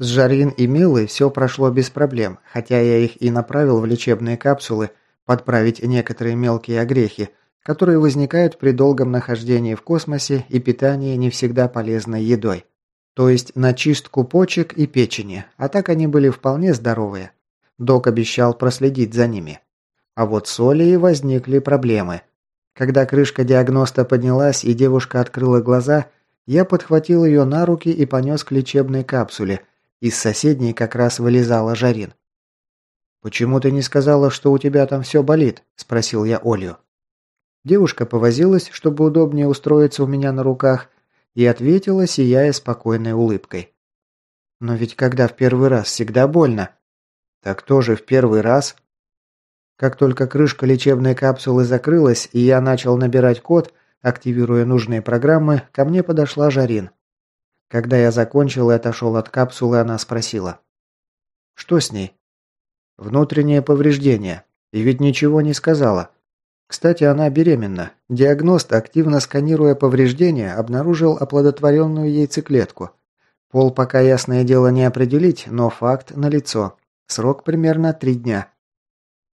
С Жарин и Милой все прошло без проблем, хотя я их и направил в лечебные капсулы подправить некоторые мелкие огрехи, которые возникают при долгом нахождении в космосе и питании не всегда полезной едой. То есть на чистку почек и печени, а так они были вполне здоровые. Док обещал проследить за ними. А вот с Олей возникли проблемы. Когда крышка диагноста поднялась и девушка открыла глаза, я подхватил ее на руки и понес к лечебной капсуле. Из соседней как раз вылезала Жарин. «Почему ты не сказала, что у тебя там все болит?» – спросил я Олю. Девушка повозилась, чтобы удобнее устроиться у меня на руках, и ответила, сияя спокойной улыбкой. «Но ведь когда в первый раз, всегда больно». «Так тоже в первый раз?» Как только крышка лечебной капсулы закрылась, и я начал набирать код, активируя нужные программы, ко мне подошла Жарин. Когда я закончил и отошел от капсулы, она спросила. «Что с ней?» «Внутреннее повреждение. И ведь ничего не сказала. Кстати, она беременна. Диагност, активно сканируя повреждения, обнаружил оплодотворенную яйцеклетку. Пол пока ясное дело не определить, но факт налицо. Срок примерно три дня.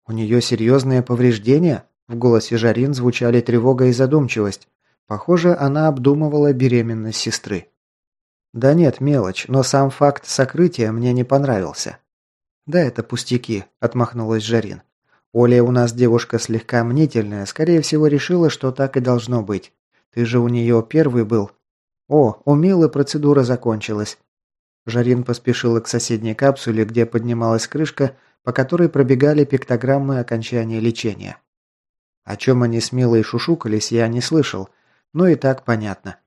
У нее серьезные повреждения? В голосе Жарин звучали тревога и задумчивость. Похоже, она обдумывала беременность сестры. Да нет, мелочь, но сам факт сокрытия мне не понравился. Да это пустяки, отмахнулась Жарин. Оля у нас девушка слегка мнительная, скорее всего, решила, что так и должно быть. Ты же у нее первый был. О, у Милы процедура закончилась. Жарин поспешила к соседней капсуле, где поднималась крышка, по которой пробегали пиктограммы окончания лечения. О чем они с Милой шушукались, я не слышал, но и так понятно.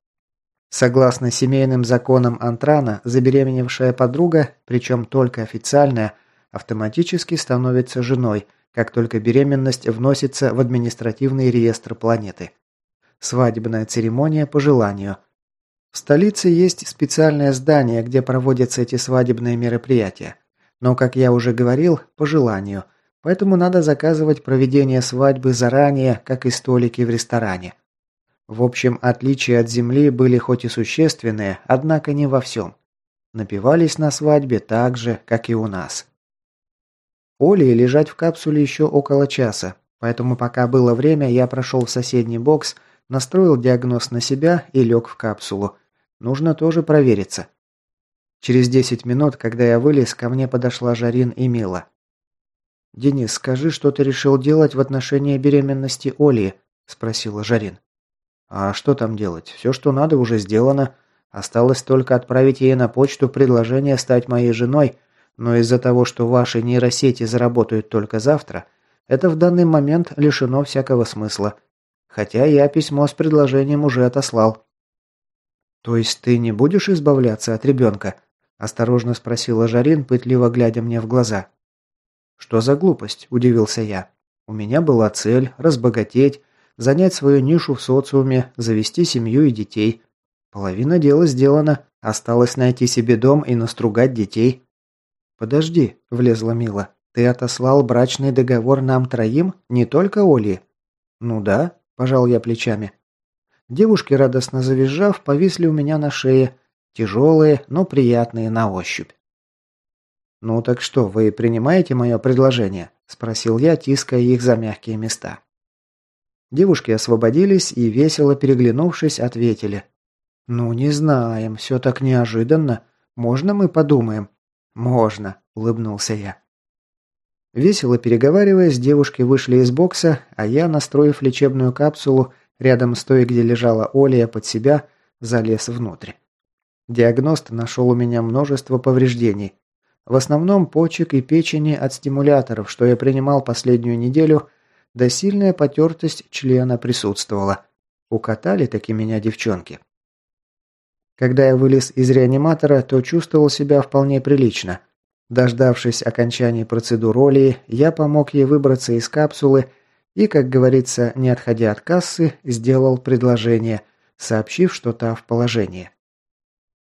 Согласно семейным законам Антрана, забеременевшая подруга, причем только официальная, автоматически становится женой, как только беременность вносится в административный реестр планеты. Свадебная церемония по желанию. В столице есть специальное здание, где проводятся эти свадебные мероприятия. Но, как я уже говорил, по желанию. Поэтому надо заказывать проведение свадьбы заранее, как и столики в ресторане. В общем, отличия от Земли были хоть и существенные, однако не во всем. Напивались на свадьбе так же, как и у нас. Оле лежать в капсуле еще около часа, поэтому пока было время, я прошел в соседний бокс, настроил диагноз на себя и лег в капсулу. Нужно тоже провериться. Через 10 минут, когда я вылез, ко мне подошла Жарин и Мила. «Денис, скажи, что ты решил делать в отношении беременности Оли?» – спросила Жарин. «А что там делать? Все, что надо, уже сделано. Осталось только отправить ей на почту предложение стать моей женой но из-за того, что ваши нейросети заработают только завтра, это в данный момент лишено всякого смысла. Хотя я письмо с предложением уже отослал. То есть ты не будешь избавляться от ребенка? Осторожно спросила Жарин, пытливо глядя мне в глаза. Что за глупость? Удивился я. У меня была цель разбогатеть, занять свою нишу в социуме, завести семью и детей. Половина дела сделана, осталось найти себе дом и настругать детей. «Подожди», – влезла Мила. «Ты отослал брачный договор нам троим, не только Оли?» «Ну да», – пожал я плечами. Девушки, радостно завизжав, повисли у меня на шее, тяжелые, но приятные на ощупь. «Ну так что, вы принимаете мое предложение?» – спросил я, тиская их за мягкие места. Девушки освободились и, весело переглянувшись, ответили. «Ну, не знаем, все так неожиданно. Можно мы подумаем?» «Можно», – улыбнулся я. Весело переговариваясь, девушки вышли из бокса, а я, настроив лечебную капсулу рядом с той, где лежала Оля под себя, залез внутрь. Диагност нашел у меня множество повреждений. В основном почек и печени от стимуляторов, что я принимал последнюю неделю, да сильная потертость члена присутствовала. Укатали таки меня девчонки. Когда я вылез из реаниматора, то чувствовал себя вполне прилично. Дождавшись окончания процедур роли, я помог ей выбраться из капсулы и, как говорится, не отходя от кассы, сделал предложение, сообщив, что та в положении.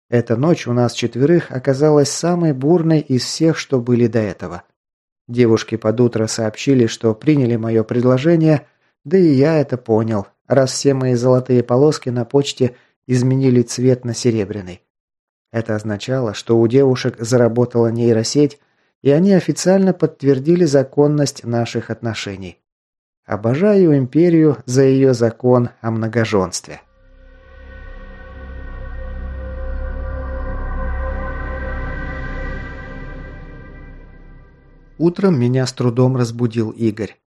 Эта ночь у нас четверых оказалась самой бурной из всех, что были до этого. Девушки под утро сообщили, что приняли мое предложение, да и я это понял, раз все мои золотые полоски на почте изменили цвет на серебряный. Это означало, что у девушек заработала нейросеть, и они официально подтвердили законность наших отношений. Обожаю империю за ее закон о многоженстве. Утром меня с трудом разбудил Игорь.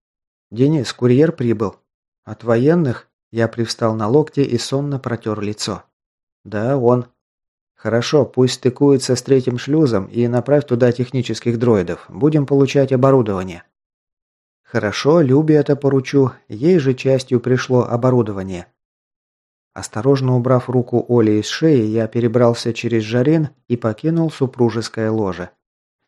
«Денис, курьер прибыл». «От военных?» Я привстал на локте и сонно протер лицо. «Да, он». «Хорошо, пусть стыкуется с третьим шлюзом и направь туда технических дроидов. Будем получать оборудование». «Хорошо, Любе это поручу. Ей же частью пришло оборудование». Осторожно убрав руку Оли из шеи, я перебрался через Жарин и покинул супружеское ложе.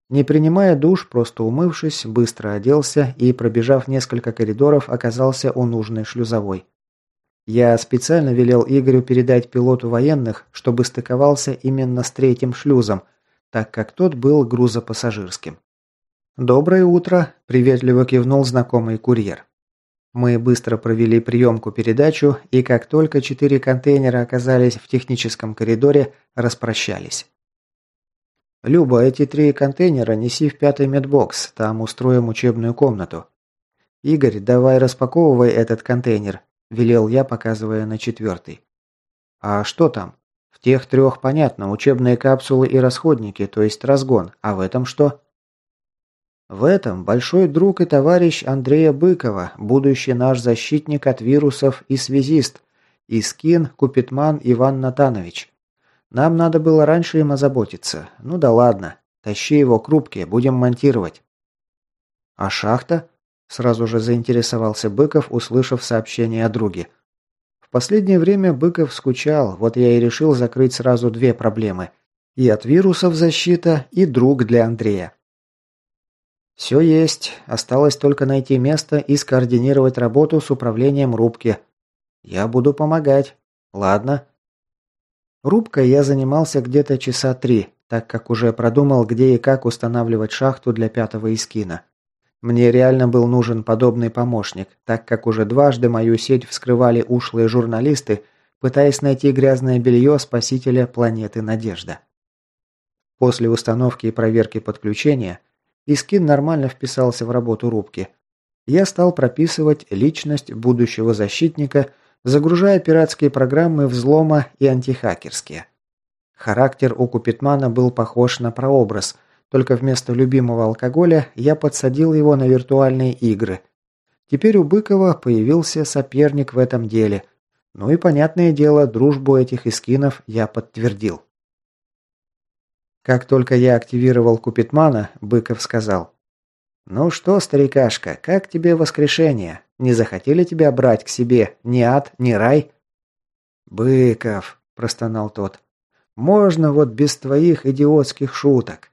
Не принимая душ, просто умывшись, быстро оделся и, пробежав несколько коридоров, оказался у нужной шлюзовой. Я специально велел Игорю передать пилоту военных, чтобы стыковался именно с третьим шлюзом, так как тот был грузопассажирским. «Доброе утро», – приветливо кивнул знакомый курьер. Мы быстро провели приемку-передачу, и как только четыре контейнера оказались в техническом коридоре, распрощались. «Люба, эти три контейнера неси в пятый медбокс, там устроим учебную комнату». «Игорь, давай распаковывай этот контейнер», – велел я, показывая на четвертый. «А что там?» «В тех трех понятно, учебные капсулы и расходники, то есть разгон. А в этом что?» В этом большой друг и товарищ Андрея Быкова, будущий наш защитник от вирусов и связист, и скин Купитман Иван Натанович. Нам надо было раньше им озаботиться. Ну да ладно. Тащи его к рубке, будем монтировать. А шахта? Сразу же заинтересовался Быков, услышав сообщение о друге. В последнее время Быков скучал, вот я и решил закрыть сразу две проблемы. И от вирусов защита, и друг для Андрея. Все есть, осталось только найти место и скоординировать работу с управлением рубки. Я буду помогать. Ладно. Рубкой я занимался где-то часа три, так как уже продумал, где и как устанавливать шахту для пятого искина. Мне реально был нужен подобный помощник, так как уже дважды мою сеть вскрывали ушлые журналисты, пытаясь найти грязное белье спасителя планеты Надежда. После установки и проверки подключения Искин нормально вписался в работу рубки. Я стал прописывать личность будущего защитника – загружая пиратские программы взлома и антихакерские. Характер у Купитмана был похож на прообраз, только вместо любимого алкоголя я подсадил его на виртуальные игры. Теперь у Быкова появился соперник в этом деле. Ну и, понятное дело, дружбу этих эскинов я подтвердил. Как только я активировал Купитмана, Быков сказал. «Ну что, старикашка, как тебе воскрешение? Не захотели тебя брать к себе ни ад, ни рай?» «Быков», – простонал тот, – «можно вот без твоих идиотских шуток».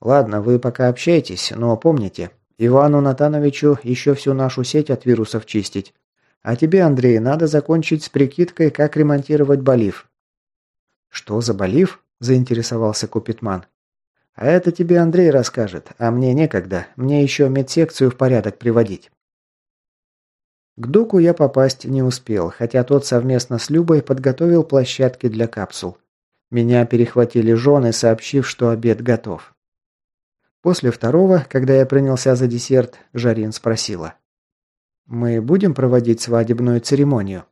«Ладно, вы пока общайтесь, но помните, Ивану Натановичу еще всю нашу сеть от вирусов чистить. А тебе, Андрей, надо закончить с прикидкой, как ремонтировать болив». «Что за болив?» – заинтересовался Купитман. «А это тебе Андрей расскажет, а мне некогда, мне еще медсекцию в порядок приводить». К Дуку я попасть не успел, хотя тот совместно с Любой подготовил площадки для капсул. Меня перехватили жены, сообщив, что обед готов. После второго, когда я принялся за десерт, Жарин спросила. «Мы будем проводить свадебную церемонию?»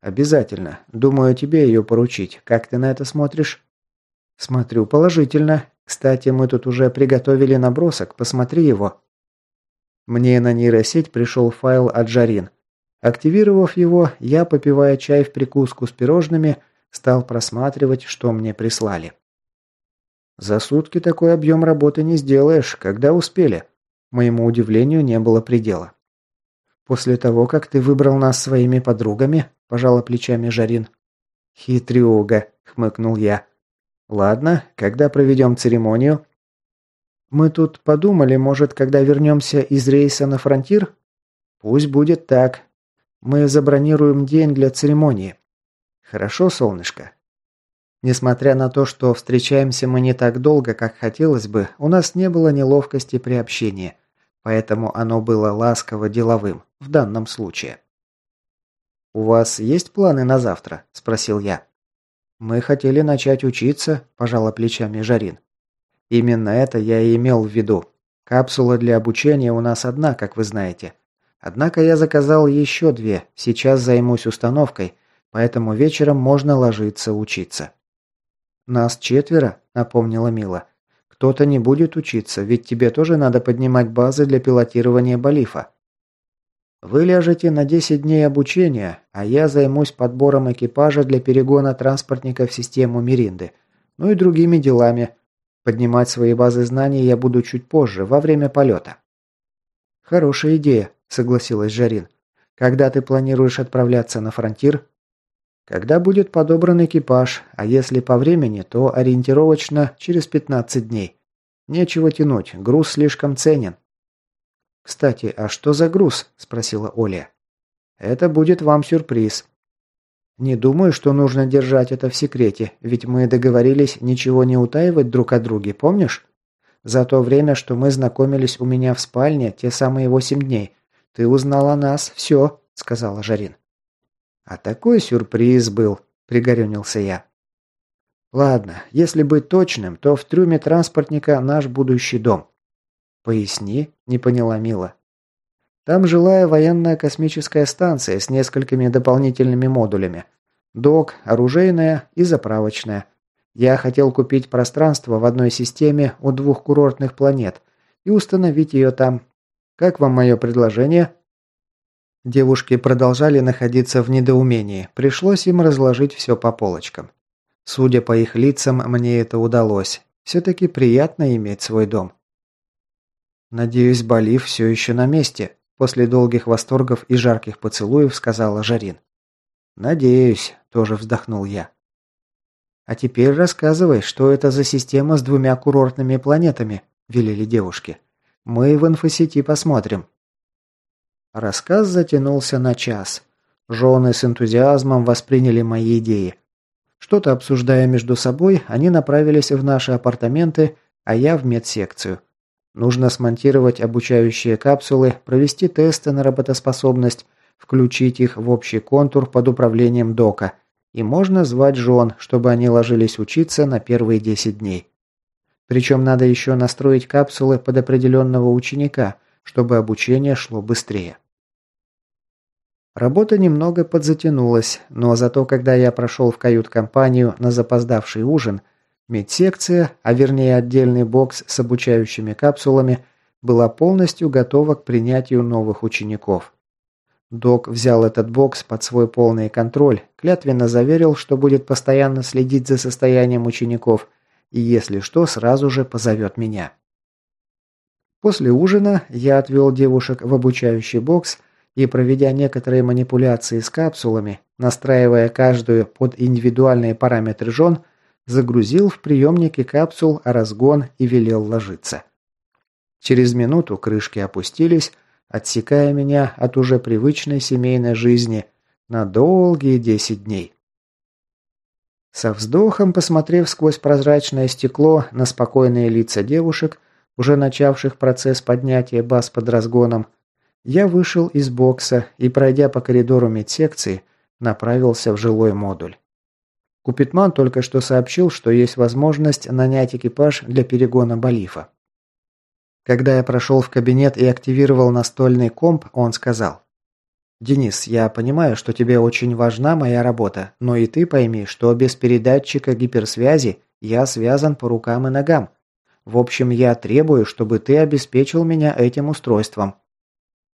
«Обязательно. Думаю, тебе ее поручить. Как ты на это смотришь?» «Смотрю положительно. Кстати, мы тут уже приготовили набросок. Посмотри его». Мне на нейросеть пришел файл от Жарин. Активировав его, я, попивая чай в прикуску с пирожными, стал просматривать, что мне прислали. За сутки такой объем работы не сделаешь, когда успели. Моему удивлению не было предела. После того, как ты выбрал нас своими подругами, пожала плечами Жарин. Хитрюга, хмыкнул я. Ладно, когда проведем церемонию? Мы тут подумали, может, когда вернемся из рейса на фронтир? Пусть будет так. Мы забронируем день для церемонии. Хорошо, солнышко? Несмотря на то, что встречаемся мы не так долго, как хотелось бы, у нас не было неловкости при общении, поэтому оно было ласково деловым в данном случае. «У вас есть планы на завтра?» – спросил я. «Мы хотели начать учиться», – пожала плечами Жарин. «Именно это я и имел в виду. Капсула для обучения у нас одна, как вы знаете. Однако я заказал еще две, сейчас займусь установкой, поэтому вечером можно ложиться учиться». «Нас четверо», – напомнила Мила. «Кто-то не будет учиться, ведь тебе тоже надо поднимать базы для пилотирования Балифа». Вы ляжете на 10 дней обучения, а я займусь подбором экипажа для перегона транспортника в систему Миринды, ну и другими делами. Поднимать свои базы знаний я буду чуть позже, во время полета». «Хорошая идея», – согласилась Жарин. «Когда ты планируешь отправляться на фронтир?» «Когда будет подобран экипаж, а если по времени, то ориентировочно через 15 дней. Нечего тянуть, груз слишком ценен». «Кстати, а что за груз?» – спросила Оля. «Это будет вам сюрприз». «Не думаю, что нужно держать это в секрете, ведь мы договорились ничего не утаивать друг от друга, помнишь? За то время, что мы знакомились у меня в спальне, те самые восемь дней, ты узнал о нас все», – сказала Жарин. «А такой сюрприз был», – пригорюнился я. «Ладно, если быть точным, то в трюме транспортника наш будущий дом. «Поясни», – не поняла Мила. «Там жилая военная космическая станция с несколькими дополнительными модулями. Док, оружейная и заправочная. Я хотел купить пространство в одной системе у двух курортных планет и установить ее там. Как вам мое предложение?» Девушки продолжали находиться в недоумении. Пришлось им разложить все по полочкам. Судя по их лицам, мне это удалось. Все-таки приятно иметь свой дом. «Надеюсь, Балив все еще на месте», – после долгих восторгов и жарких поцелуев сказала Жарин. «Надеюсь», – тоже вздохнул я. «А теперь рассказывай, что это за система с двумя курортными планетами», – велели девушки. «Мы в инфосети посмотрим». Рассказ затянулся на час. Жены с энтузиазмом восприняли мои идеи. Что-то обсуждая между собой, они направились в наши апартаменты, а я в медсекцию. Нужно смонтировать обучающие капсулы, провести тесты на работоспособность, включить их в общий контур под управлением дока. И можно звать жен, чтобы они ложились учиться на первые 10 дней. Причем надо еще настроить капсулы под определенного ученика, чтобы обучение шло быстрее. Работа немного подзатянулась, но зато когда я прошел в кают-компанию на запоздавший ужин – Медсекция, а вернее отдельный бокс с обучающими капсулами, была полностью готова к принятию новых учеников. Док взял этот бокс под свой полный контроль, клятвенно заверил, что будет постоянно следить за состоянием учеников и, если что, сразу же позовет меня. После ужина я отвел девушек в обучающий бокс и, проведя некоторые манипуляции с капсулами, настраивая каждую под индивидуальные параметры жен, загрузил в приемники капсул разгон и велел ложиться. Через минуту крышки опустились, отсекая меня от уже привычной семейной жизни на долгие десять дней. Со вздохом, посмотрев сквозь прозрачное стекло на спокойные лица девушек, уже начавших процесс поднятия баз под разгоном, я вышел из бокса и, пройдя по коридору медсекции, направился в жилой модуль. Купитман только что сообщил, что есть возможность нанять экипаж для перегона Балифа. Когда я прошел в кабинет и активировал настольный комп, он сказал. «Денис, я понимаю, что тебе очень важна моя работа, но и ты пойми, что без передатчика гиперсвязи я связан по рукам и ногам. В общем, я требую, чтобы ты обеспечил меня этим устройством».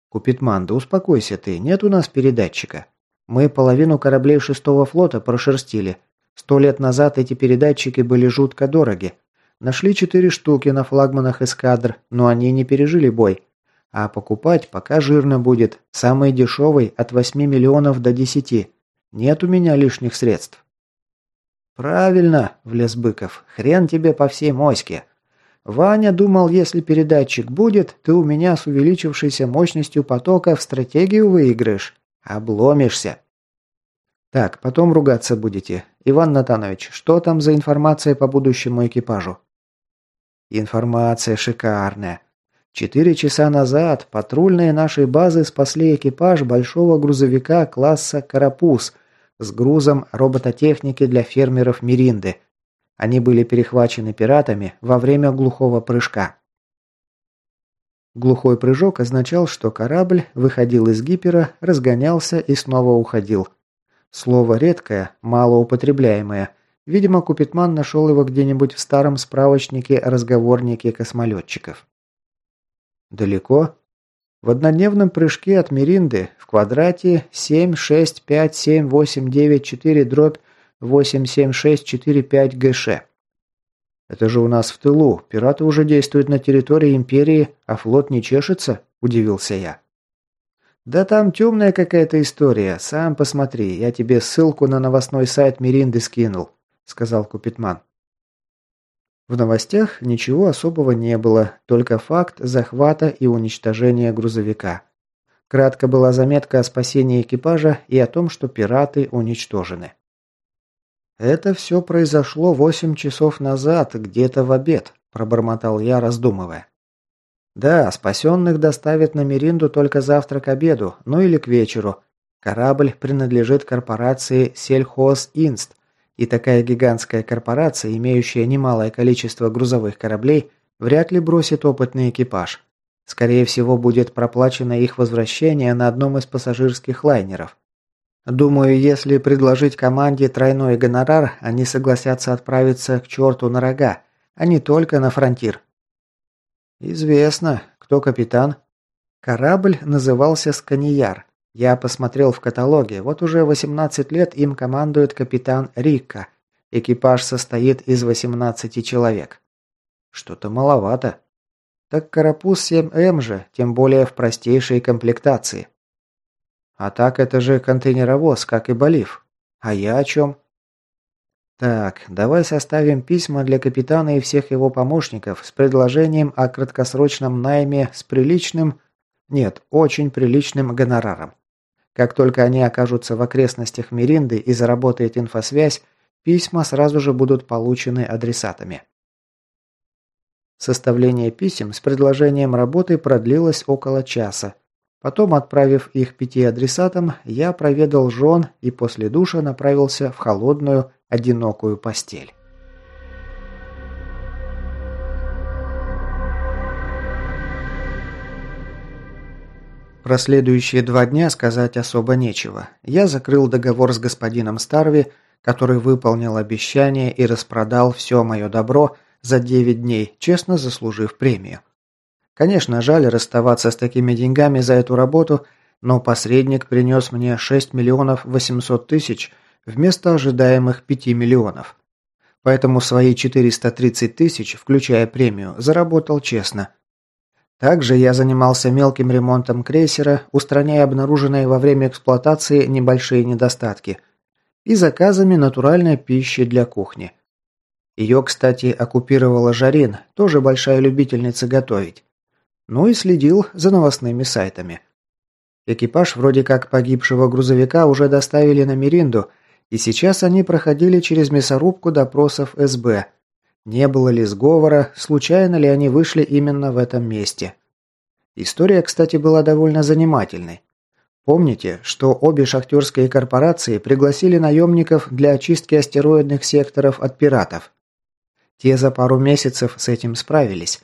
«Купитман, да успокойся ты, нет у нас передатчика. Мы половину кораблей шестого флота прошерстили, Сто лет назад эти передатчики были жутко дороги. Нашли четыре штуки на флагманах эскадр, но они не пережили бой. А покупать пока жирно будет. Самый дешевый от 8 миллионов до 10. Нет у меня лишних средств. «Правильно», – влез Быков. «Хрен тебе по всей моське. Ваня думал, если передатчик будет, ты у меня с увеличившейся мощностью потока в стратегию выиграешь. Обломишься». «Так, потом ругаться будете. Иван Натанович, что там за информация по будущему экипажу?» «Информация шикарная. Четыре часа назад патрульные нашей базы спасли экипаж большого грузовика класса «Карапуз» с грузом робототехники для фермеров Миринды. Они были перехвачены пиратами во время глухого прыжка. Глухой прыжок означал, что корабль выходил из гипера, разгонялся и снова уходил. Слово редкое, малоупотребляемое. Видимо, Купитман нашел его где-нибудь в старом справочнике-разговорнике космолетчиков. Далеко? В однодневном прыжке от Миринды в квадрате 7, 6, 5, 7, 8, 9, 4, дробь 8, 7, 6, 4, 5 ГШ. «Это же у нас в тылу. Пираты уже действуют на территории Империи, а флот не чешется?» – удивился я. «Да там темная какая-то история. Сам посмотри. Я тебе ссылку на новостной сайт Миринды скинул», – сказал Купитман. В новостях ничего особого не было, только факт захвата и уничтожения грузовика. Кратко была заметка о спасении экипажа и о том, что пираты уничтожены. «Это все произошло восемь часов назад, где-то в обед», – пробормотал я, раздумывая. «Да, спасенных доставят на Меринду только завтра к обеду, ну или к вечеру. Корабль принадлежит корпорации Сельхоз Инст, и такая гигантская корпорация, имеющая немалое количество грузовых кораблей, вряд ли бросит опытный экипаж. Скорее всего, будет проплачено их возвращение на одном из пассажирских лайнеров. Думаю, если предложить команде тройной гонорар, они согласятся отправиться к черту на рога, а не только на фронтир. Известно, кто капитан. Корабль назывался «Сканияр». Я посмотрел в каталоге, вот уже 18 лет им командует капитан Рикка. Экипаж состоит из 18 человек. Что-то маловато. Так Карапуз 7М же, тем более в простейшей комплектации. А так это же контейнеровоз, как и Болив. А я о чем? Так, давай составим письма для капитана и всех его помощников с предложением о краткосрочном найме с приличным, нет, очень приличным гонораром. Как только они окажутся в окрестностях Миринды и заработает инфосвязь, письма сразу же будут получены адресатами. Составление писем с предложением работы продлилось около часа, Потом, отправив их пяти адресатам, я проведал жен и после душа направился в холодную, одинокую постель. Про следующие два дня сказать особо нечего. Я закрыл договор с господином Старви, который выполнил обещание и распродал все мое добро за 9 дней, честно заслужив премию. Конечно, жаль расставаться с такими деньгами за эту работу, но посредник принес мне 6 миллионов 800 тысяч вместо ожидаемых 5 миллионов. Поэтому свои 430 тысяч, включая премию, заработал честно. Также я занимался мелким ремонтом крейсера, устраняя обнаруженные во время эксплуатации небольшие недостатки, и заказами натуральной пищи для кухни. Ее, кстати, оккупировала Жарин, тоже большая любительница готовить. Ну и следил за новостными сайтами. Экипаж вроде как погибшего грузовика уже доставили на Миринду, и сейчас они проходили через мясорубку допросов СБ. Не было ли сговора, случайно ли они вышли именно в этом месте. История, кстати, была довольно занимательной. Помните, что обе шахтерские корпорации пригласили наемников для очистки астероидных секторов от пиратов? Те за пару месяцев с этим справились.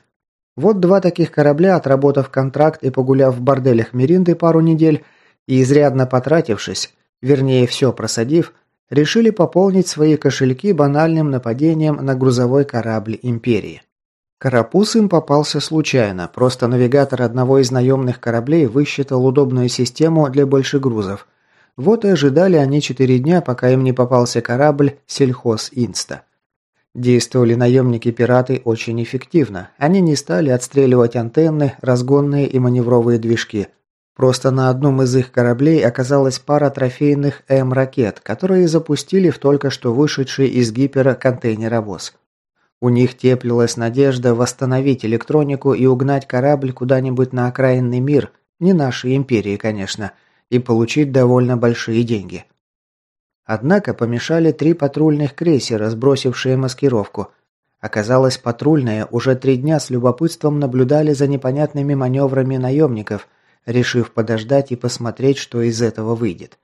Вот два таких корабля, отработав контракт и погуляв в борделях Меринды пару недель и изрядно потратившись, вернее все просадив, решили пополнить свои кошельки банальным нападением на грузовой корабль Империи. Карапуз им попался случайно, просто навигатор одного из наемных кораблей высчитал удобную систему для большегрузов. Вот и ожидали они четыре дня, пока им не попался корабль «Сельхоз Инста». Действовали наемники-пираты очень эффективно. Они не стали отстреливать антенны, разгонные и маневровые движки. Просто на одном из их кораблей оказалась пара трофейных М-ракет, которые запустили в только что вышедший из гипера контейнеровоз. У них теплилась надежда восстановить электронику и угнать корабль куда-нибудь на окраинный мир, не нашей империи, конечно, и получить довольно большие деньги. Однако помешали три патрульных крейсера, сбросившие маскировку. Оказалось, патрульные уже три дня с любопытством наблюдали за непонятными маневрами наемников, решив подождать и посмотреть, что из этого выйдет.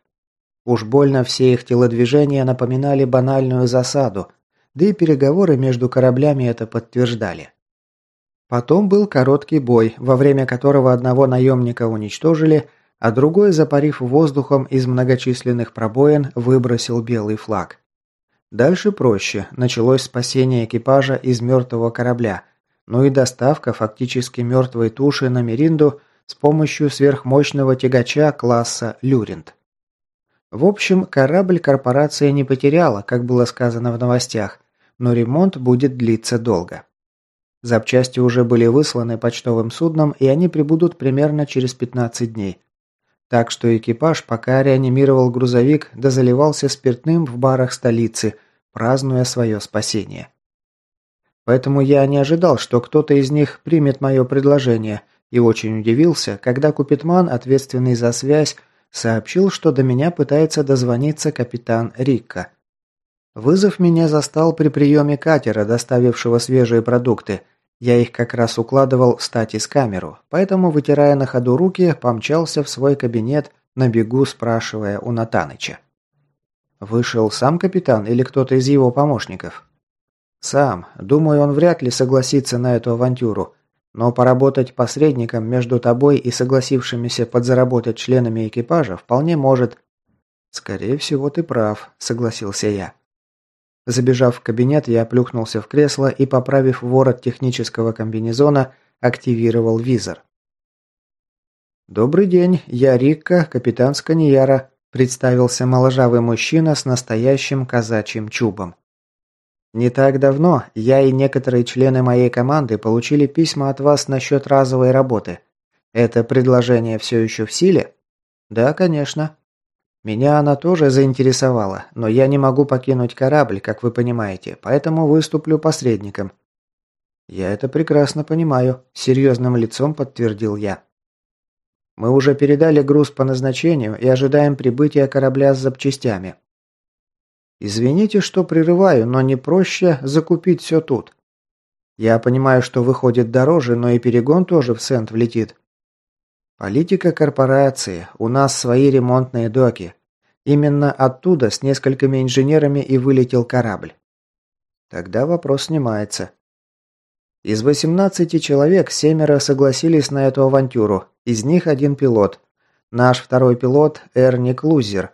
Уж больно все их телодвижения напоминали банальную засаду, да и переговоры между кораблями это подтверждали. Потом был короткий бой, во время которого одного наемника уничтожили, а другой, запарив воздухом из многочисленных пробоин, выбросил белый флаг. Дальше проще. Началось спасение экипажа из мертвого корабля, ну и доставка фактически мертвой туши на Меринду с помощью сверхмощного тягача класса «Люринт». В общем, корабль корпорация не потеряла, как было сказано в новостях, но ремонт будет длиться долго. Запчасти уже были высланы почтовым судном, и они прибудут примерно через 15 дней. Так что экипаж пока реанимировал грузовик да заливался спиртным в барах столицы, празднуя свое спасение. Поэтому я не ожидал, что кто-то из них примет мое предложение, и очень удивился, когда Купитман, ответственный за связь, сообщил, что до меня пытается дозвониться капитан Рикка. Вызов меня застал при приеме катера, доставившего свежие продукты – я их как раз укладывал в статис-камеру, поэтому, вытирая на ходу руки, помчался в свой кабинет, на бегу спрашивая у Натаныча. Вышел сам капитан или кто-то из его помощников? Сам. Думаю, он вряд ли согласится на эту авантюру. Но поработать посредником между тобой и согласившимися подзаработать членами экипажа вполне может. Скорее всего, ты прав, согласился я. Забежав в кабинет, я плюхнулся в кресло и, поправив ворот технического комбинезона, активировал визор. «Добрый день, я Рикка, капитан Сканияра», – представился моложавый мужчина с настоящим казачьим чубом. «Не так давно я и некоторые члены моей команды получили письма от вас насчет разовой работы. Это предложение все еще в силе?» «Да, конечно», меня она тоже заинтересовала, но я не могу покинуть корабль, как вы понимаете, поэтому выступлю посредником. Я это прекрасно понимаю, серьезным лицом подтвердил я. Мы уже передали груз по назначению и ожидаем прибытия корабля с запчастями. Извините, что прерываю, но не проще закупить все тут. Я понимаю, что выходит дороже, но и перегон тоже в цент влетит. Политика корпорации. У нас свои ремонтные доки. Именно оттуда с несколькими инженерами и вылетел корабль. Тогда вопрос снимается. Из 18 человек семеро согласились на эту авантюру, из них один пилот. Наш второй пилот Эрник Лузер.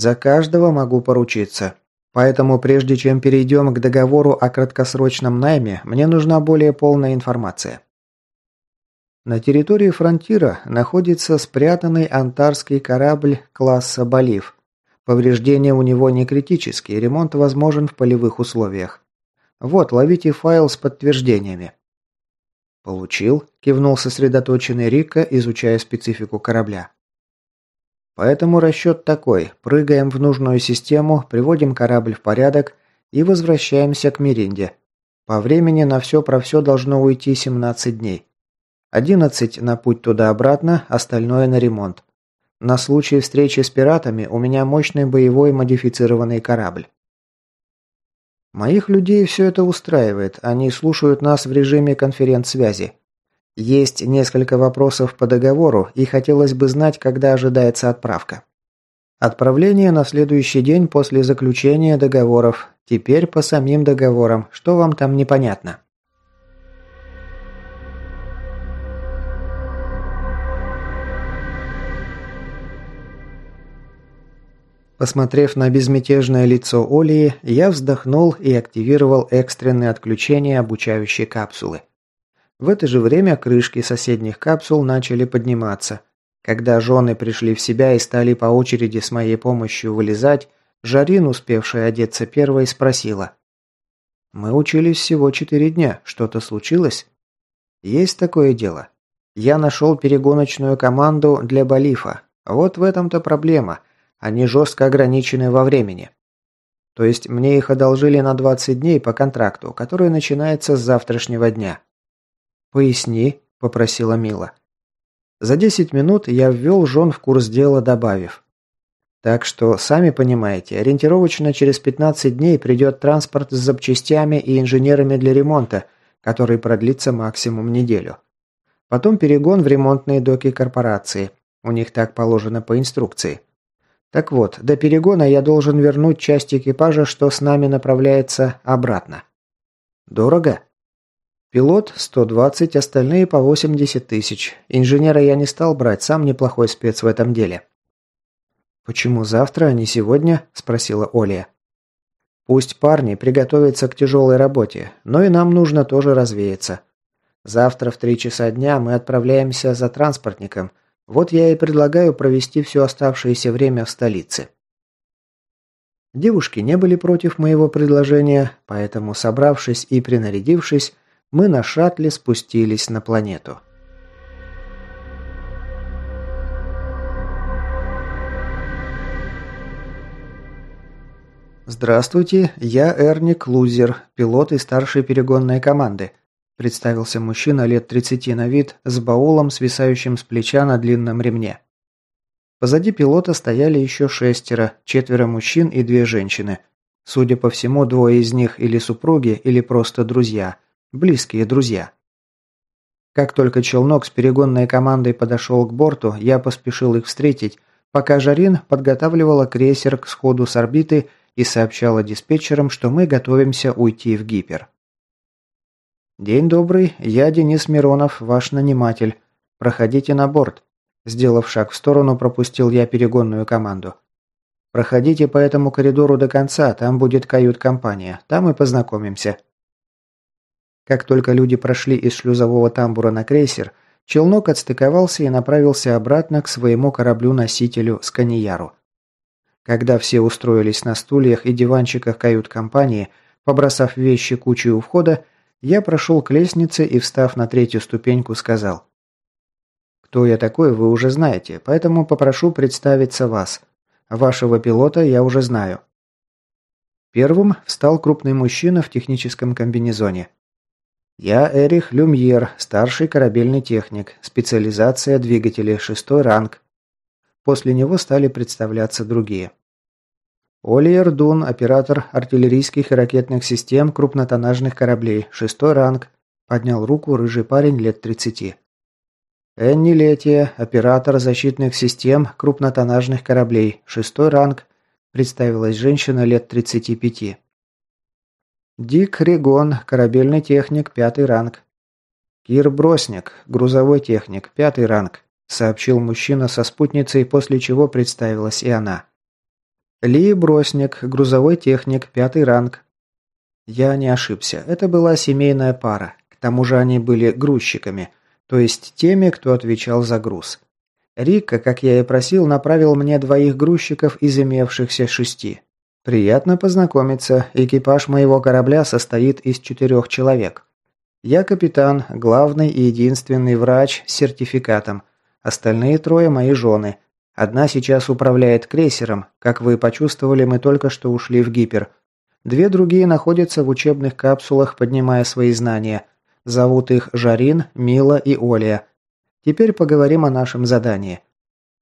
За каждого могу поручиться. Поэтому прежде чем перейдем к договору о краткосрочном найме, мне нужна более полная информация. На территории фронтира находится спрятанный антарский корабль класса «Болив». Повреждения у него не критические, ремонт возможен в полевых условиях. Вот, ловите файл с подтверждениями. «Получил», – кивнул сосредоточенный Рика, изучая специфику корабля. Поэтому расчет такой. Прыгаем в нужную систему, приводим корабль в порядок и возвращаемся к Миринде. По времени на все про все должно уйти 17 дней. 11 на путь туда-обратно, остальное на ремонт. На случай встречи с пиратами у меня мощный боевой модифицированный корабль. Моих людей все это устраивает, они слушают нас в режиме конференц-связи. Есть несколько вопросов по договору, и хотелось бы знать, когда ожидается отправка. Отправление на следующий день после заключения договоров. Теперь по самим договорам, что вам там непонятно? Посмотрев на безмятежное лицо Олии, я вздохнул и активировал экстренное отключение обучающей капсулы. В это же время крышки соседних капсул начали подниматься. Когда жены пришли в себя и стали по очереди с моей помощью вылезать, Жарин, успевшая одеться первой, спросила. «Мы учились всего четыре дня. Что-то случилось?» «Есть такое дело. Я нашел перегоночную команду для Балифа. Вот в этом-то проблема. Они жестко ограничены во времени. То есть мне их одолжили на 20 дней по контракту, который начинается с завтрашнего дня. «Поясни», – попросила Мила. За 10 минут я ввел жен в курс дела, добавив. Так что, сами понимаете, ориентировочно через 15 дней придет транспорт с запчастями и инженерами для ремонта, который продлится максимум неделю. Потом перегон в ремонтные доки корпорации. У них так положено по инструкции. Так вот, до перегона я должен вернуть часть экипажа, что с нами направляется обратно. Дорого? Пилот – 120, остальные по 80 тысяч. Инженера я не стал брать, сам неплохой спец в этом деле. «Почему завтра, а не сегодня?» – спросила Оля. «Пусть парни приготовятся к тяжелой работе, но и нам нужно тоже развеяться. Завтра в три часа дня мы отправляемся за транспортником. Вот я и предлагаю провести все оставшееся время в столице». Девушки не были против моего предложения, поэтому, собравшись и принарядившись, мы на шаттле спустились на планету. «Здравствуйте, я Эрник Лузер, пилот и старшей перегонной команды», представился мужчина лет 30 на вид с баулом, свисающим с плеча на длинном ремне. Позади пилота стояли еще шестеро, четверо мужчин и две женщины. Судя по всему, двое из них или супруги, или просто друзья. Близкие друзья. Как только челнок с перегонной командой подошел к борту, я поспешил их встретить, пока Жарин подготавливала крейсер к сходу с орбиты и сообщала диспетчерам, что мы готовимся уйти в гипер. «День добрый, я Денис Миронов, ваш наниматель. Проходите на борт». Сделав шаг в сторону, пропустил я перегонную команду. «Проходите по этому коридору до конца, там будет кают-компания, там и познакомимся». Как только люди прошли из шлюзового тамбура на крейсер, челнок отстыковался и направился обратно к своему кораблю-носителю Сканияру. Когда все устроились на стульях и диванчиках кают-компании, побросав вещи кучей у входа, я прошел к лестнице и, встав на третью ступеньку, сказал. «Кто я такой, вы уже знаете, поэтому попрошу представиться вас. Вашего пилота я уже знаю». Первым встал крупный мужчина в техническом комбинезоне. «Я Эрих Люмьер, старший корабельный техник, специализация двигатели, шестой ранг, После него стали представляться другие. Оливер Дун, оператор артиллерийских и ракетных систем крупнотоннажных кораблей, шестой ранг, поднял руку рыжий парень лет 30. Энни Летия, оператор защитных систем крупнотоннажных кораблей, шестой ранг, представилась женщина лет 35. Дик Регон, корабельный техник, пятый ранг. Кир Бросник, грузовой техник, пятый ранг сообщил мужчина со спутницей, после чего представилась и она. Ли Бросник, грузовой техник, пятый ранг. Я не ошибся, это была семейная пара. К тому же они были грузчиками, то есть теми, кто отвечал за груз. Рика, как я и просил, направил мне двоих грузчиков из имевшихся шести. Приятно познакомиться. Экипаж моего корабля состоит из четырех человек. Я капитан, главный и единственный врач с сертификатом. Остальные трое мои жены. Одна сейчас управляет крейсером. Как вы почувствовали, мы только что ушли в гипер. Две другие находятся в учебных капсулах, поднимая свои знания. Зовут их Жарин, Мила и Оля. Теперь поговорим о нашем задании.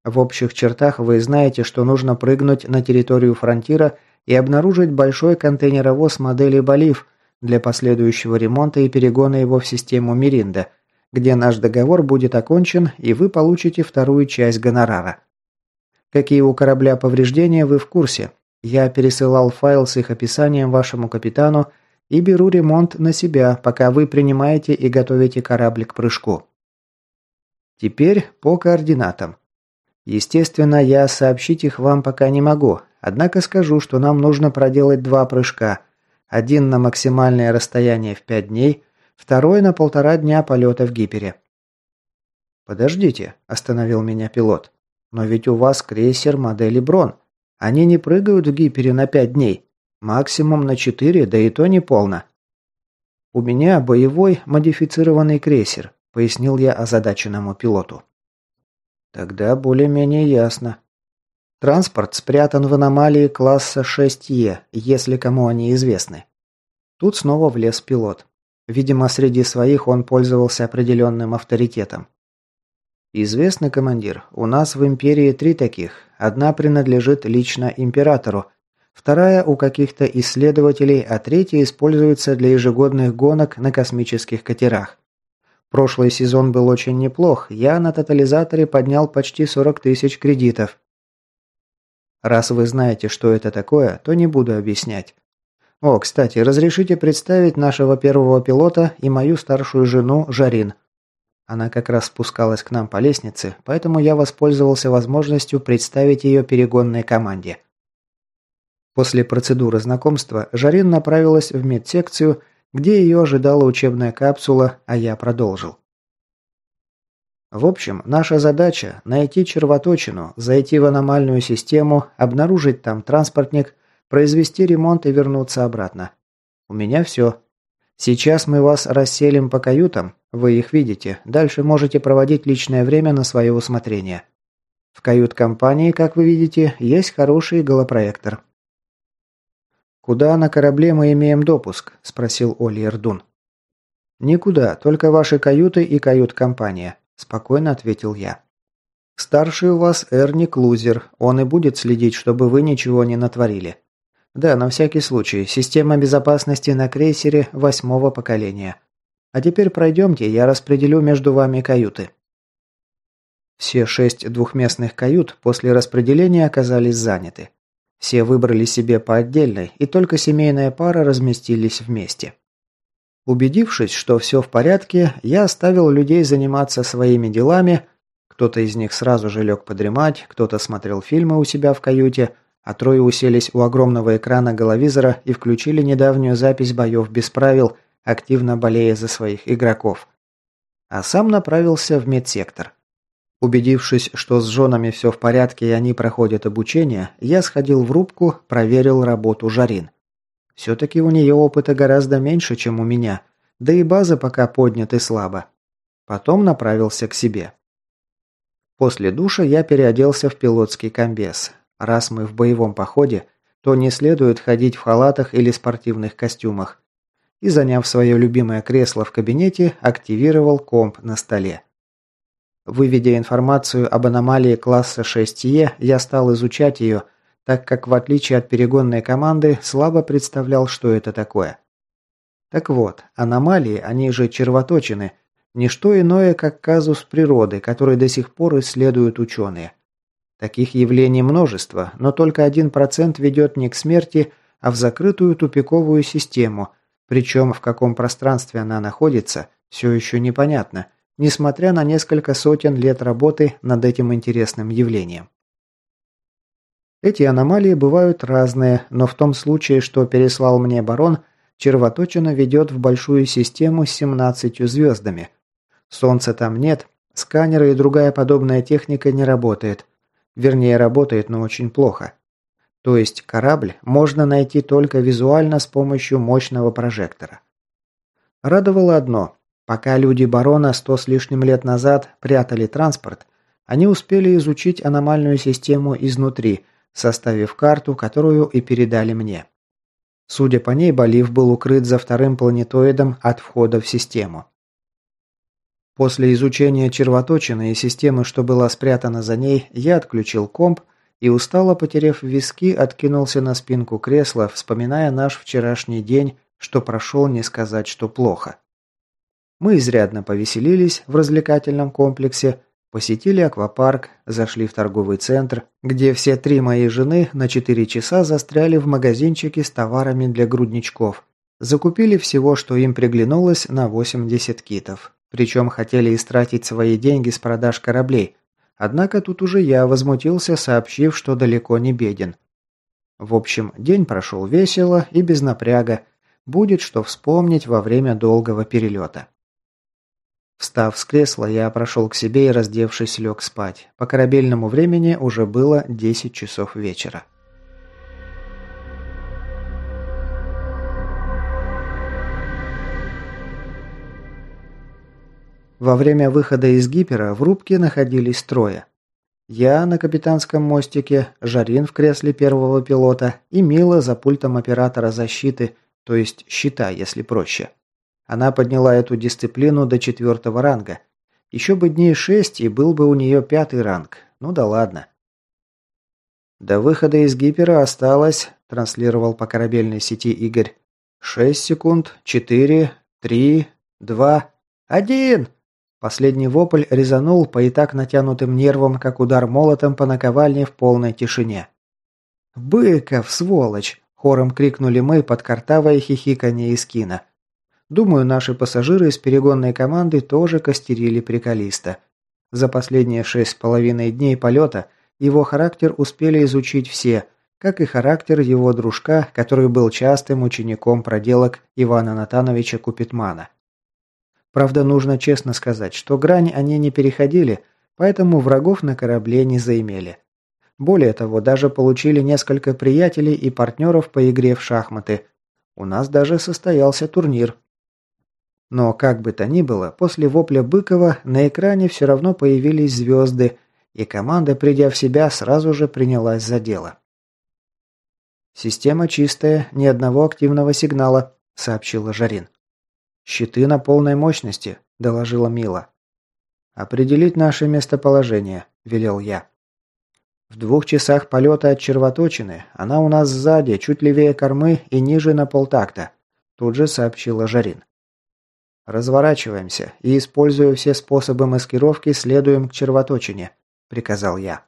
В общих чертах вы знаете, что нужно прыгнуть на территорию фронтира и обнаружить большой контейнеровоз модели «Болив» для последующего ремонта и перегона его в систему Миринда – где наш договор будет окончен, и вы получите вторую часть гонорара. Какие у корабля повреждения, вы в курсе. Я пересылал файл с их описанием вашему капитану и беру ремонт на себя, пока вы принимаете и готовите корабль к прыжку. Теперь по координатам. Естественно, я сообщить их вам пока не могу, однако скажу, что нам нужно проделать два прыжка. Один на максимальное расстояние в 5 дней, Второй на полтора дня полета в гипере. «Подождите», – остановил меня пилот. «Но ведь у вас крейсер модели Брон. Они не прыгают в гипере на пять дней. Максимум на четыре, да и то не полно». «У меня боевой модифицированный крейсер», – пояснил я озадаченному пилоту. «Тогда более-менее ясно. Транспорт спрятан в аномалии класса 6Е, если кому они известны». Тут снова влез пилот. Видимо, среди своих он пользовался определенным авторитетом. «Известный командир, у нас в Империи три таких. Одна принадлежит лично Императору, вторая у каких-то исследователей, а третья используется для ежегодных гонок на космических катерах. Прошлый сезон был очень неплох, я на тотализаторе поднял почти 40 тысяч кредитов. Раз вы знаете, что это такое, то не буду объяснять. О, кстати, разрешите представить нашего первого пилота и мою старшую жену Жарин. Она как раз спускалась к нам по лестнице, поэтому я воспользовался возможностью представить ее перегонной команде. После процедуры знакомства Жарин направилась в медсекцию, где ее ожидала учебная капсула, а я продолжил. В общем, наша задача – найти червоточину, зайти в аномальную систему, обнаружить там транспортник, произвести ремонт и вернуться обратно. У меня все. Сейчас мы вас расселим по каютам, вы их видите, дальше можете проводить личное время на свое усмотрение. В кают-компании, как вы видите, есть хороший голопроектор. «Куда на корабле мы имеем допуск?» – спросил Оли Эрдун. «Никуда, только ваши каюты и кают-компания спокойно ответил я. Старший у вас Эрник Лузер, он и будет следить, чтобы вы ничего не натворили. Да, на всякий случай, система безопасности на крейсере восьмого поколения. А теперь пройдемте, я распределю между вами каюты. Все шесть двухместных кают после распределения оказались заняты. Все выбрали себе по отдельной, и только семейная пара разместились вместе. Убедившись, что все в порядке, я оставил людей заниматься своими делами. Кто-то из них сразу же лег подремать, кто-то смотрел фильмы у себя в каюте, а трое уселись у огромного экрана головизора и включили недавнюю запись боев без правил, активно болея за своих игроков. А сам направился в медсектор. Убедившись, что с женами все в порядке и они проходят обучение, я сходил в рубку, проверил работу Жарин. Все-таки у нее опыта гораздо меньше, чем у меня, да и база пока подняты слабо. Потом направился к себе. После душа я переоделся в пилотский комбез. Раз мы в боевом походе, то не следует ходить в халатах или спортивных костюмах. И, заняв свое любимое кресло в кабинете, активировал комп на столе. Выведя информацию об аномалии класса 6Е, я стал изучать ее – так как в отличие от перегонной команды слабо представлял, что это такое. Так вот, аномалии, они же червоточины, не что иное, как казус природы, который до сих пор исследуют ученые. Таких явлений множество, но только 1% ведет не к смерти, а в закрытую тупиковую систему, причем в каком пространстве она находится, все еще непонятно, несмотря на несколько сотен лет работы над этим интересным явлением. Эти аномалии бывают разные, но в том случае, что переслал мне барон, червоточина ведет в большую систему с 17 звездами. Солнца там нет, сканеры и другая подобная техника не работает. Вернее, работает, но очень плохо. То есть корабль можно найти только визуально с помощью мощного прожектора. Радовало одно. Пока люди барона сто с лишним лет назад прятали транспорт, они успели изучить аномальную систему изнутри – составив карту, которую и передали мне. Судя по ней, Болив был укрыт за вторым планетоидом от входа в систему. После изучения червоточины и системы, что была спрятана за ней, я отключил комп и, устало потеряв виски, откинулся на спинку кресла, вспоминая наш вчерашний день, что прошел не сказать, что плохо. Мы изрядно повеселились в развлекательном комплексе, Посетили аквапарк, зашли в торговый центр, где все три мои жены на 4 часа застряли в магазинчике с товарами для грудничков. Закупили всего, что им приглянулось, на 80 китов. Причем хотели истратить свои деньги с продаж кораблей. Однако тут уже я возмутился, сообщив, что далеко не беден. В общем, день прошел весело и без напряга. Будет что вспомнить во время долгого перелета. Встав с кресла, я прошел к себе и, раздевшись, лег спать. По корабельному времени уже было 10 часов вечера. Во время выхода из гипера в рубке находились трое. Я на капитанском мостике, Жарин в кресле первого пилота и Мила за пультом оператора защиты, то есть щита, если проще. Она подняла эту дисциплину до четвертого ранга. Еще бы дней шесть, и был бы у нее пятый ранг. Ну да ладно. До выхода из гипера осталось, транслировал по корабельной сети Игорь. Шесть секунд, четыре, три, два, один. Последний вопль резанул по и так натянутым нервам, как удар молотом по наковальне в полной тишине. «Быков, сволочь!» – хором крикнули мы под картавое хихиканье из кино. Думаю, наши пассажиры из перегонной команды тоже костерили приколиста. За последние шесть с половиной дней полета его характер успели изучить все, как и характер его дружка, который был частым учеником проделок Ивана Натановича Купитмана. Правда, нужно честно сказать, что грань они не переходили, поэтому врагов на корабле не заимели. Более того, даже получили несколько приятелей и партнеров по игре в шахматы. У нас даже состоялся турнир. Но как бы то ни было, после вопля Быкова на экране все равно появились звезды, и команда, придя в себя, сразу же принялась за дело. «Система чистая, ни одного активного сигнала», — сообщила Жарин. «Щиты на полной мощности», – доложила Мила. «Определить наше местоположение», – велел я. «В двух часах полета от червоточины, она у нас сзади, чуть левее кормы и ниже на полтакта», – тут же сообщила Жарин. «Разворачиваемся и, используя все способы маскировки, следуем к червоточине», – приказал я.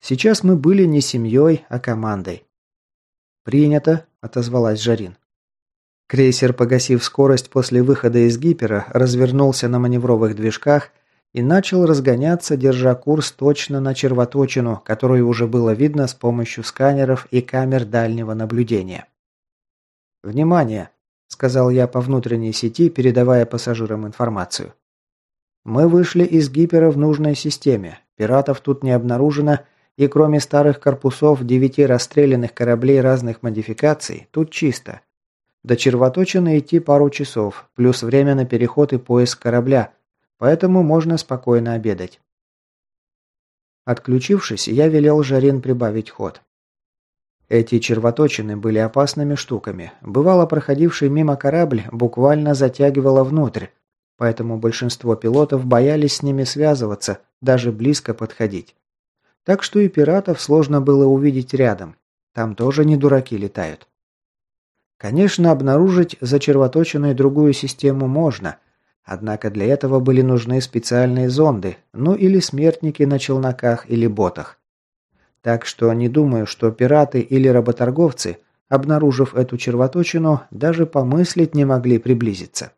Сейчас мы были не семьей, а командой. «Принято», – отозвалась Жарин. Крейсер, погасив скорость после выхода из гипера, развернулся на маневровых движках и начал разгоняться, держа курс точно на червоточину, которую уже было видно с помощью сканеров и камер дальнего наблюдения. «Внимание!» – сказал я по внутренней сети, передавая пассажирам информацию. «Мы вышли из гипера в нужной системе, пиратов тут не обнаружено, и кроме старых корпусов девяти расстрелянных кораблей разных модификаций, тут чисто. До червоточины идти пару часов, плюс время на переход и поиск корабля, поэтому можно спокойно обедать. Отключившись, я велел Жарин прибавить ход. Эти червоточины были опасными штуками. Бывало, проходивший мимо корабль буквально затягивало внутрь, поэтому большинство пилотов боялись с ними связываться, даже близко подходить. Так что и пиратов сложно было увидеть рядом. Там тоже не дураки летают. Конечно, обнаружить зачервоточенную другую систему можно, однако для этого были нужны специальные зонды, ну или смертники на челноках или ботах. Так что не думаю, что пираты или работорговцы, обнаружив эту червоточину, даже помыслить не могли приблизиться.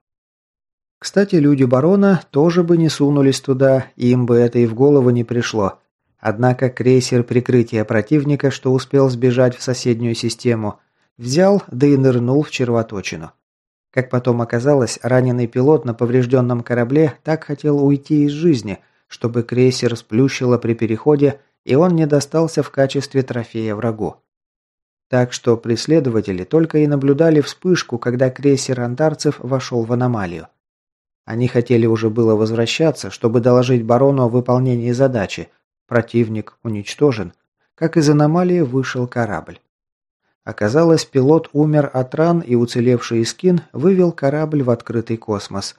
Кстати, люди барона тоже бы не сунулись туда, им бы это и в голову не пришло. Однако крейсер прикрытия противника, что успел сбежать в соседнюю систему, Взял, да и нырнул в червоточину. Как потом оказалось, раненый пилот на поврежденном корабле так хотел уйти из жизни, чтобы крейсер сплющило при переходе, и он не достался в качестве трофея врагу. Так что преследователи только и наблюдали вспышку, когда крейсер антарцев вошел в аномалию. Они хотели уже было возвращаться, чтобы доложить барону о выполнении задачи. Противник уничтожен. Как из аномалии вышел корабль. Оказалось, пилот умер от ран, и уцелевший Искин вывел корабль в открытый космос.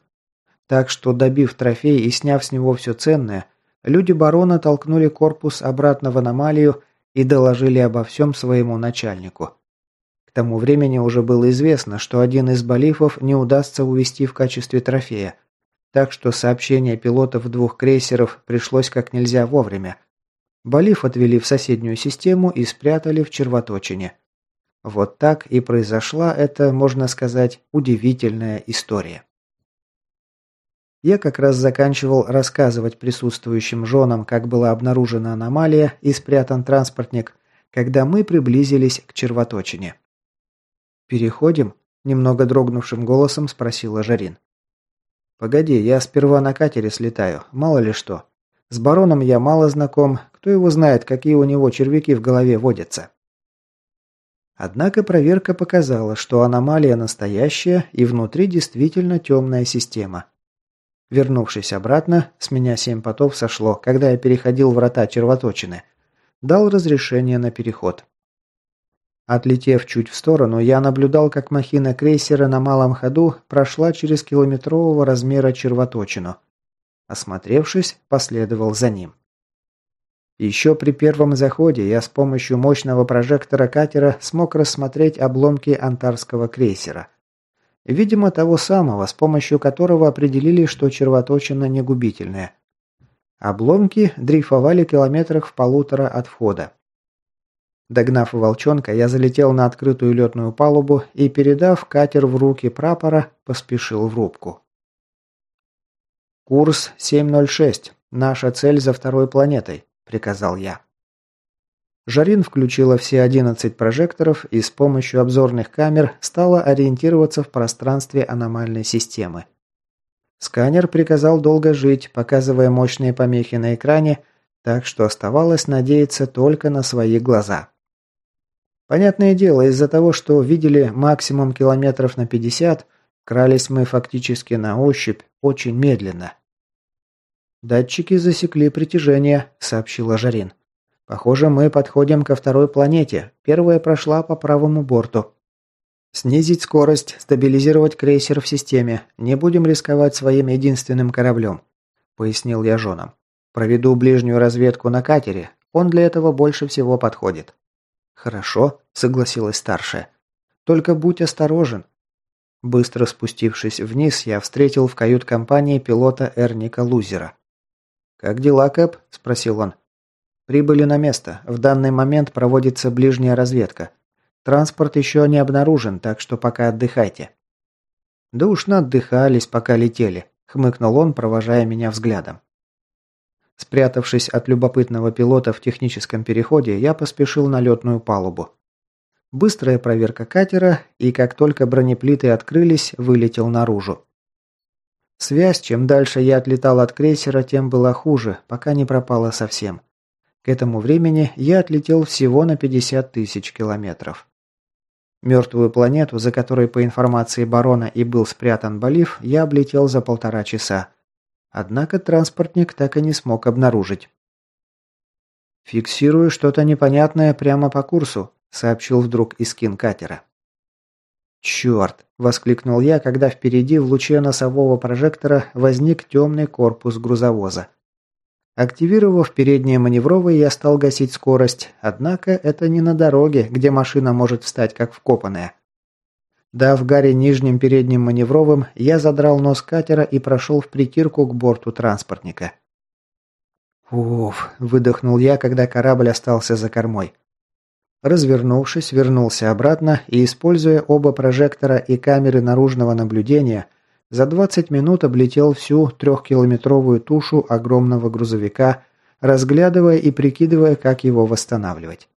Так что, добив трофей и сняв с него все ценное, люди барона толкнули корпус обратно в аномалию и доложили обо всем своему начальнику. К тому времени уже было известно, что один из балифов не удастся увести в качестве трофея, так что сообщение пилотов двух крейсеров пришлось как нельзя вовремя. Балиф отвели в соседнюю систему и спрятали в червоточине. Вот так и произошла эта, можно сказать, удивительная история. Я как раз заканчивал рассказывать присутствующим женам, как была обнаружена аномалия и спрятан транспортник, когда мы приблизились к червоточине. «Переходим?» – немного дрогнувшим голосом спросила Жарин. «Погоди, я сперва на катере слетаю, мало ли что. С бароном я мало знаком, кто его знает, какие у него червяки в голове водятся». Однако проверка показала, что аномалия настоящая и внутри действительно темная система. Вернувшись обратно, с меня семь потов сошло, когда я переходил врата червоточины. Дал разрешение на переход. Отлетев чуть в сторону, я наблюдал, как махина крейсера на малом ходу прошла через километрового размера червоточину. Осмотревшись, последовал за ним. Еще при первом заходе я с помощью мощного прожектора катера смог рассмотреть обломки антарского крейсера. Видимо, того самого, с помощью которого определили, что червоточина негубительная. Обломки дрейфовали километрах в полутора от входа. Догнав волчонка, я залетел на открытую летную палубу и, передав катер в руки прапора, поспешил в рубку. «Курс 706. Наша цель за второй планетой», – приказал я. Жарин включила все 11 прожекторов и с помощью обзорных камер стала ориентироваться в пространстве аномальной системы. Сканер приказал долго жить, показывая мощные помехи на экране, так что оставалось надеяться только на свои глаза. Понятное дело, из-за того, что видели максимум километров на 50, крались мы фактически на ощупь очень медленно. «Датчики засекли притяжение», — сообщила Жарин. «Похоже, мы подходим ко второй планете. Первая прошла по правому борту». «Снизить скорость, стабилизировать крейсер в системе. Не будем рисковать своим единственным кораблем», — пояснил я женам. «Проведу ближнюю разведку на катере. Он для этого больше всего подходит». «Хорошо», — согласилась старшая. «Только будь осторожен». Быстро спустившись вниз, я встретил в кают-компании пилота Эрника Лузера. «Как дела, Кэп?» – спросил он. «Прибыли на место. В данный момент проводится ближняя разведка. Транспорт еще не обнаружен, так что пока отдыхайте». «Да уж отдыхались, пока летели», – хмыкнул он, провожая меня взглядом. Спрятавшись от любопытного пилота в техническом переходе, я поспешил на летную палубу. Быстрая проверка катера, и как только бронеплиты открылись, вылетел наружу. Связь, чем дальше я отлетал от крейсера, тем была хуже, пока не пропала совсем. К этому времени я отлетел всего на 50 тысяч километров. Мертвую планету, за которой по информации барона и был спрятан Болив, я облетел за полтора часа. Однако транспортник так и не смог обнаружить. «Фиксирую что-то непонятное прямо по курсу», — сообщил вдруг Искин катера. «Черт!» – воскликнул я, когда впереди в луче носового прожектора возник темный корпус грузовоза. Активировав передние маневровые, я стал гасить скорость, однако это не на дороге, где машина может встать как вкопанная. Дав Гарри нижним передним маневровым, я задрал нос катера и прошел в притирку к борту транспортника. «Уф!» – выдохнул я, когда корабль остался за кормой. Развернувшись, вернулся обратно и, используя оба прожектора и камеры наружного наблюдения, за 20 минут облетел всю трехкилометровую тушу огромного грузовика, разглядывая и прикидывая, как его восстанавливать.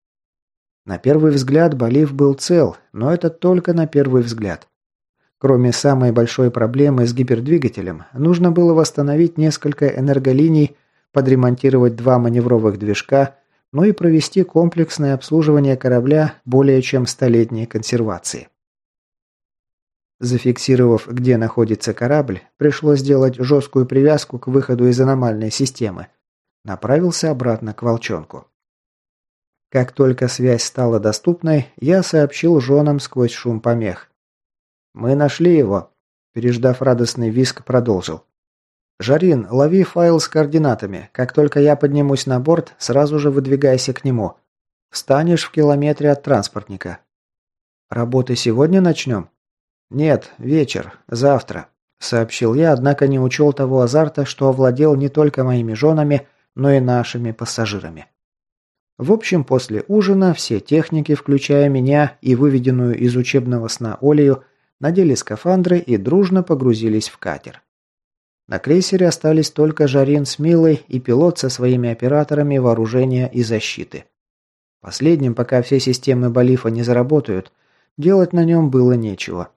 На первый взгляд Болив был цел, но это только на первый взгляд. Кроме самой большой проблемы с гипердвигателем, нужно было восстановить несколько энерголиний, подремонтировать два маневровых движка, ну и провести комплексное обслуживание корабля более чем столетней консервации. Зафиксировав, где находится корабль, пришлось сделать жесткую привязку к выходу из аномальной системы. Направился обратно к волчонку. Как только связь стала доступной, я сообщил женам сквозь шум помех. «Мы нашли его», – переждав радостный виск, продолжил. «Жарин, лови файл с координатами. Как только я поднимусь на борт, сразу же выдвигайся к нему. Встанешь в километре от транспортника». «Работы сегодня начнем?» «Нет, вечер. Завтра», – сообщил я, однако не учел того азарта, что овладел не только моими женами, но и нашими пассажирами. В общем, после ужина все техники, включая меня и выведенную из учебного сна Олею, надели скафандры и дружно погрузились в катер. На крейсере остались только Жарин с Милой и пилот со своими операторами вооружения и защиты. Последним, пока все системы Балифа не заработают, делать на нем было нечего.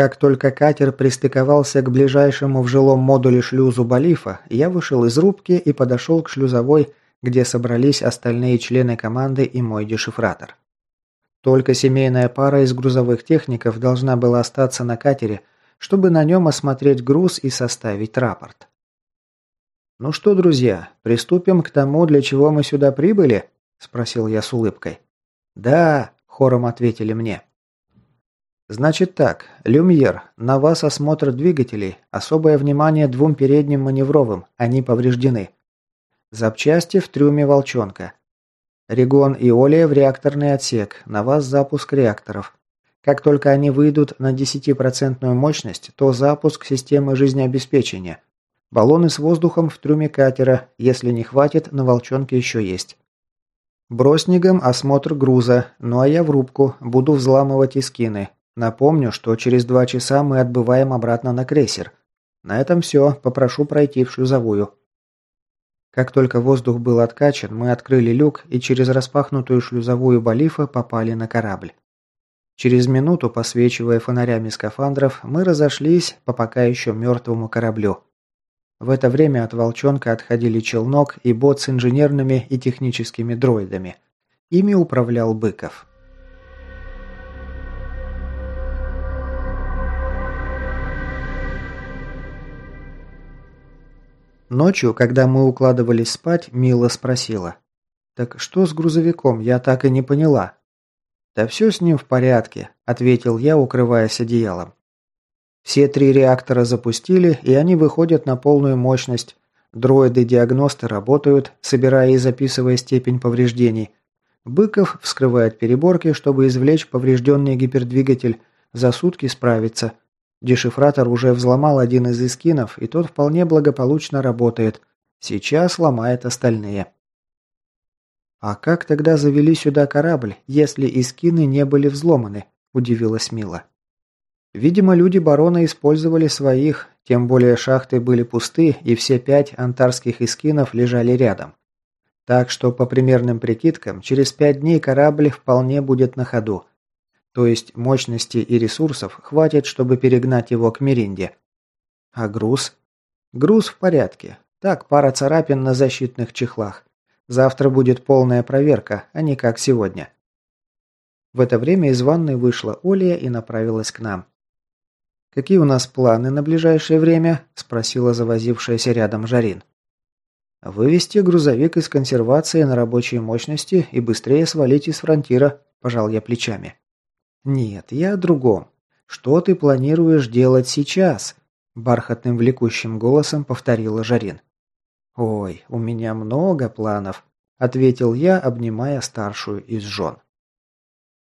Как только катер пристыковался к ближайшему в жилом модуле шлюзу Балифа, я вышел из рубки и подошел к шлюзовой где собрались остальные члены команды и мой дешифратор. Только семейная пара из грузовых техников должна была остаться на катере, чтобы на нем осмотреть груз и составить рапорт. «Ну что, друзья, приступим к тому, для чего мы сюда прибыли?» – спросил я с улыбкой. «Да», – хором ответили мне. «Значит так, Люмьер, на вас осмотр двигателей, особое внимание двум передним маневровым, они повреждены. Запчасти в трюме «Волчонка». Регон и Олия в реакторный отсек. На вас запуск реакторов. Как только они выйдут на 10% мощность, то запуск системы жизнеобеспечения. Баллоны с воздухом в трюме катера. Если не хватит, на «Волчонке» еще есть. Броснигом осмотр груза, ну а я в рубку, буду взламывать искины. Напомню, что через два часа мы отбываем обратно на крейсер. На этом все, попрошу пройти в шлюзовую. Как только воздух был откачан, мы открыли люк и через распахнутую шлюзовую балифа попали на корабль. Через минуту, посвечивая фонарями скафандров, мы разошлись по пока еще мертвому кораблю. В это время от «Волчонка» отходили челнок и бот с инженерными и техническими дроидами. Ими управлял Быков. Ночью, когда мы укладывались спать, Мила спросила. «Так что с грузовиком? Я так и не поняла». «Да все с ним в порядке», – ответил я, укрываясь одеялом. Все три реактора запустили, и они выходят на полную мощность. Дроиды-диагносты работают, собирая и записывая степень повреждений. Быков вскрывает переборки, чтобы извлечь поврежденный гипердвигатель. За сутки справится. Дешифратор уже взломал один из эскинов, и тот вполне благополучно работает. Сейчас ломает остальные. «А как тогда завели сюда корабль, если эскины не были взломаны?» – удивилась Мила. Видимо, люди барона использовали своих, тем более шахты были пусты, и все пять антарских эскинов лежали рядом. Так что, по примерным прикидкам, через пять дней корабль вполне будет на ходу. То есть мощности и ресурсов хватит, чтобы перегнать его к Меринде. А груз? Груз в порядке. Так, пара царапин на защитных чехлах. Завтра будет полная проверка, а не как сегодня. В это время из ванной вышла Оля и направилась к нам. «Какие у нас планы на ближайшее время?» – спросила завозившаяся рядом Жарин. «Вывести грузовик из консервации на рабочие мощности и быстрее свалить из фронтира», – пожал я плечами. «Нет, я о другом. Что ты планируешь делать сейчас?» Бархатным влекущим голосом повторила Жарин. «Ой, у меня много планов», – ответил я, обнимая старшую из жен.